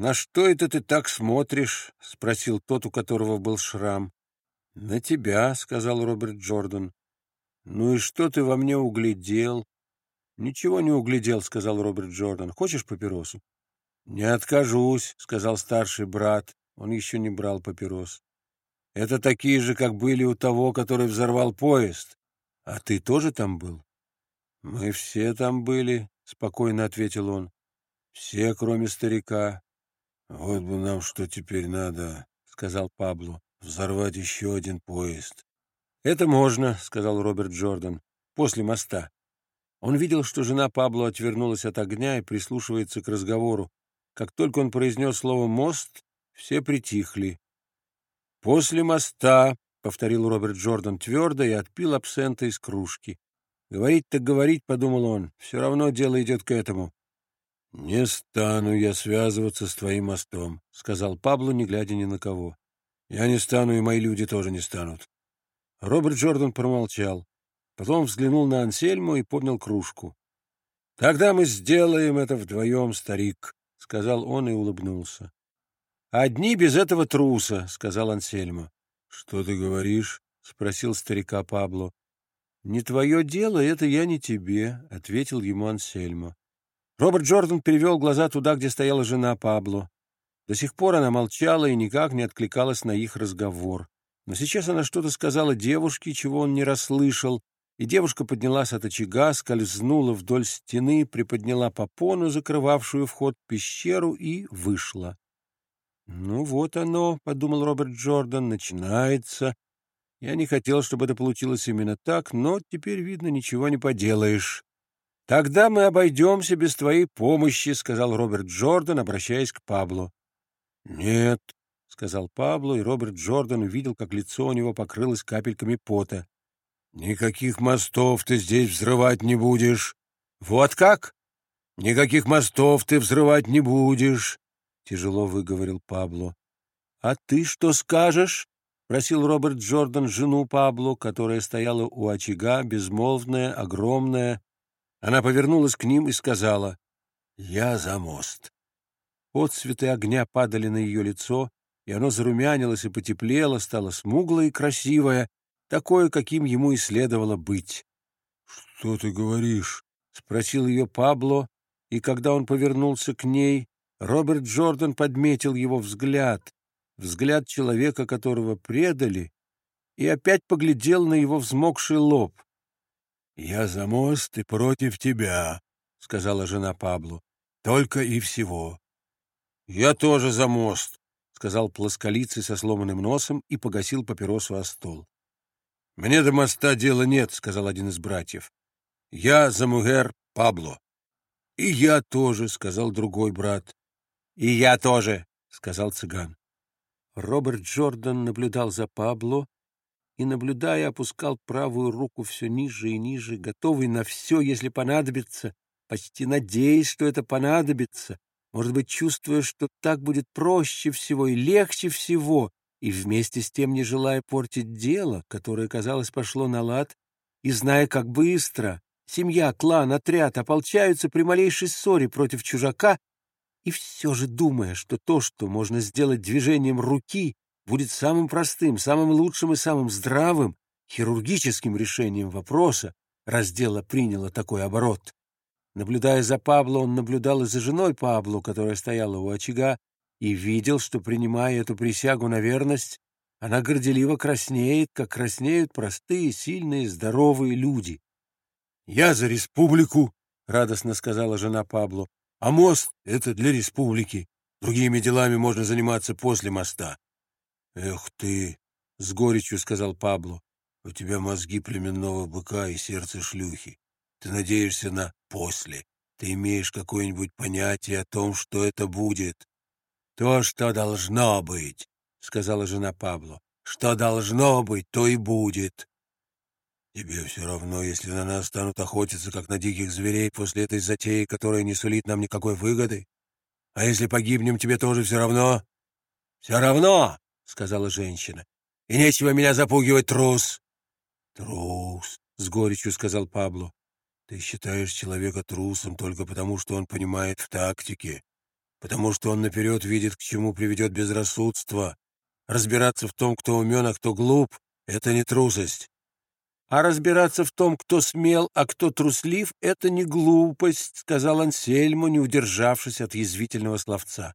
«На что это ты так смотришь?» — спросил тот, у которого был шрам. «На тебя», — сказал Роберт Джордан. «Ну и что ты во мне углядел?» «Ничего не углядел», — сказал Роберт Джордан. «Хочешь папиросу?» «Не откажусь», — сказал старший брат. Он еще не брал папирос. «Это такие же, как были у того, который взорвал поезд. А ты тоже там был?» «Мы все там были», — спокойно ответил он. «Все, кроме старика». «Вот бы нам что теперь надо», — сказал Пабло. «Взорвать еще один поезд». «Это можно», — сказал Роберт Джордан. «После моста». Он видел, что жена Пабло отвернулась от огня и прислушивается к разговору. Как только он произнес слово «мост», все притихли. «После моста», — повторил Роберт Джордан твердо и отпил абсента из кружки. «Говорить так говорить», — подумал он, — «все равно дело идет к этому». «Не стану я связываться с твоим мостом», — сказал Пабло, не глядя ни на кого. «Я не стану, и мои люди тоже не станут». Роберт Джордан промолчал. Потом взглянул на Ансельму и поднял кружку. «Тогда мы сделаем это вдвоем, старик», — сказал он и улыбнулся. «Одни без этого труса», — сказал Ансельма. «Что ты говоришь?» — спросил старика Пабло. «Не твое дело, это я не тебе», — ответил ему Ансельма. Роберт Джордан перевел глаза туда, где стояла жена Пабло. До сих пор она молчала и никак не откликалась на их разговор. Но сейчас она что-то сказала девушке, чего он не расслышал, и девушка поднялась от очага, скользнула вдоль стены, приподняла попону, закрывавшую вход в пещеру, и вышла. «Ну вот оно», — подумал Роберт Джордан, — «начинается». Я не хотел, чтобы это получилось именно так, но теперь, видно, ничего не поделаешь. «Тогда мы обойдемся без твоей помощи», — сказал Роберт Джордан, обращаясь к Пабло. «Нет», — сказал Пабло, и Роберт Джордан увидел, как лицо у него покрылось капельками пота. «Никаких мостов ты здесь взрывать не будешь». «Вот как?» «Никаких мостов ты взрывать не будешь», — тяжело выговорил Пабло. «А ты что скажешь?» — просил Роберт Джордан жену Пабло, которая стояла у очага, безмолвная, огромная. Она повернулась к ним и сказала, «Я за мост». Отцветы огня падали на ее лицо, и оно зарумянилось и потеплело, стало смуглое и красивое, такое, каким ему и следовало быть. — Что ты говоришь? — спросил ее Пабло, и когда он повернулся к ней, Роберт Джордан подметил его взгляд, взгляд человека, которого предали, и опять поглядел на его взмокший лоб. — Я за мост и против тебя, — сказала жена Пабло, — только и всего. — Я тоже за мост, — сказал плосколицый со сломанным носом и погасил папиросу о стол. «Мне до моста дела нет», — сказал один из братьев. «Я за Мугер Пабло». «И я тоже», — сказал другой брат. «И я тоже», — сказал цыган. Роберт Джордан наблюдал за Пабло и, наблюдая, опускал правую руку все ниже и ниже, готовый на все, если понадобится, почти надеясь, что это понадобится, может быть, чувствуя, что так будет проще всего и легче всего, и вместе с тем не желая портить дело, которое, казалось, пошло на лад, и зная, как быстро семья, клан, отряд ополчаются при малейшей ссоре против чужака, и все же думая, что то, что можно сделать движением руки, будет самым простым, самым лучшим и самым здравым, хирургическим решением вопроса, раз дело приняло такой оборот. Наблюдая за Пабло, он наблюдал и за женой Пабло, которая стояла у очага, и видел, что, принимая эту присягу на верность, она горделиво краснеет, как краснеют простые, сильные, здоровые люди. «Я за республику», — радостно сказала жена Пабло, «а мост — это для республики. Другими делами можно заниматься после моста». «Эх ты!» — с горечью сказал Пабло. «У тебя мозги племенного быка и сердце шлюхи. Ты надеешься на «после». Ты имеешь какое-нибудь понятие о том, что это будет. «То, что должно быть», — сказала жена Пабло. «Что должно быть, то и будет». «Тебе все равно, если на нас станут охотиться, как на диких зверей, после этой затеи, которая не сулит нам никакой выгоды? А если погибнем, тебе тоже все равно?» «Все равно», — сказала женщина. «И нечего меня запугивать, трус». «Трус», — с горечью сказал Пабло. «Ты считаешь человека трусом только потому, что он понимает в тактике. потому что он наперед видит, к чему приведет безрассудство. Разбираться в том, кто умен, а кто глуп — это не трусость. А разбираться в том, кто смел, а кто труслив, — это не глупость, — сказал Ансельмо, не удержавшись от язвительного словца.